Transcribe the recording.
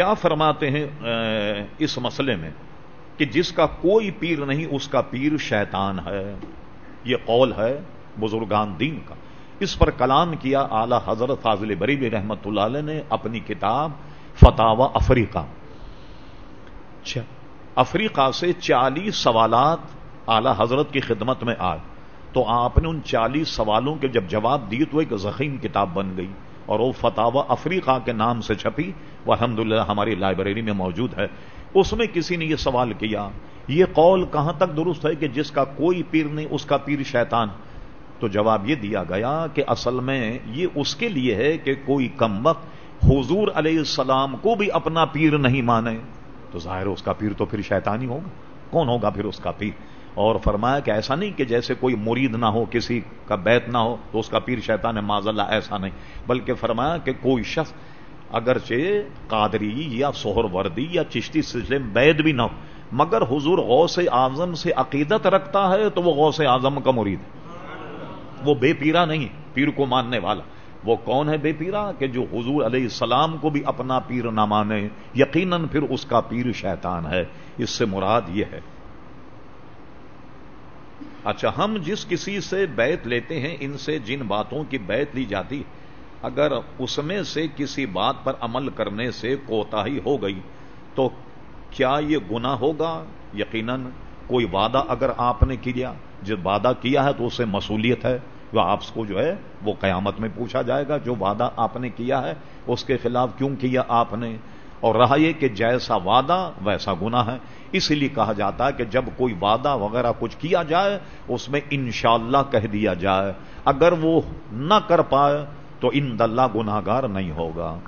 کیا فرماتے ہیں اس مسئلے میں کہ جس کا کوئی پیر نہیں اس کا پیر شیطان ہے۔ یہ قول ہے بزرگان دین کا۔ اس پر کلام کیا اعلی حضرت فاضل بریب رحمت اللہ علیہ نے اپنی کتاب فتح افریقہ۔ افریقہ سے چالیس سوالات اعلی حضرت کی خدمت میں آئے۔ تو آپ نے ان چالیس سوالوں کے جب جواب دیے تو ایک زخیم کتاب بن گئی۔ اور وہ فتح افریقہ کے نام سے چھپی، وہ الحمد ہماری لائبریری میں موجود ہے۔ اس میں کسی نے یہ سوال کیا، یہ قول کہاں تک درست ہے کہ جس کا کوئی پیر نہیں، اس کا پیر شیطان؟ تو جواب یہ دیا گیا کہ اصل میں یہ اس کے لیے ہے کہ کوئی کم وقت حضور علیہ السلام کو بھی اپنا پیر نہیں مانے۔ تو ظاہر اس کا پیر تو پھر شیطان ہی ہوگا۔ کون ہوگا پھر اس کا پیر؟ اور فرمایا کہ ایسا نہیں کہ جیسے کوئی مرید نہ ہو، کسی کا بیت نہ ہو، تو اس کا پیر شیطان ہے، معذ اللہ، ایسا نہیں۔ بلکہ فرمایا کہ کوئی شخص اگرچہ قادری یا سہر وردی یا چشتی سلسلے میں بیت بھی نہ ہو، مگر حضور غوث اعظم سے عقیدت رکھتا ہے، تو وہ غوث اعظم کا مرید ہے۔ وہ بے پیرا نہیں پیر کو ماننے والا۔ وہ کون ہے بے پیرا؟ کہ جو حضور علیہ السلام کو بھی اپنا پیر نہ مانے، یقیناً پھر اس کا پیر شیطان ہے۔ اس سے مراد یہ ہے اچھا ہم جس کسی سے بیت لیتے ہیں، ان سے جن باتوں کی بیت لی جاتی، اگر اس میں سے کسی بات پر عمل کرنے سے کوتا ہی ہو گئی، تو کیا یہ گنا ہوگا؟ یقیناً کوئی وعدہ اگر آپ نے کیا جب وعدہ کیا ہے تو اسے مصولیت ہے جو آپ کو جو ہے، وہ قیامت میں پوچھا جائے گا، جو وعدہ آپ نے کیا ہے، اس کے خلاف کیوں کیا آپ نے؟ اور رہا یہ کہ جیسا وعدہ ویسا گنا ہے۔ اس لیے کہا جاتا ہے کہ جب کوئی وعدہ وغیرہ کچھ کیا جائے، اس میں انشاءاللہ کہہ دیا جائے۔ اگر وہ نہ کر پائے، تو ان دلہ گناگار نہیں ہوگا۔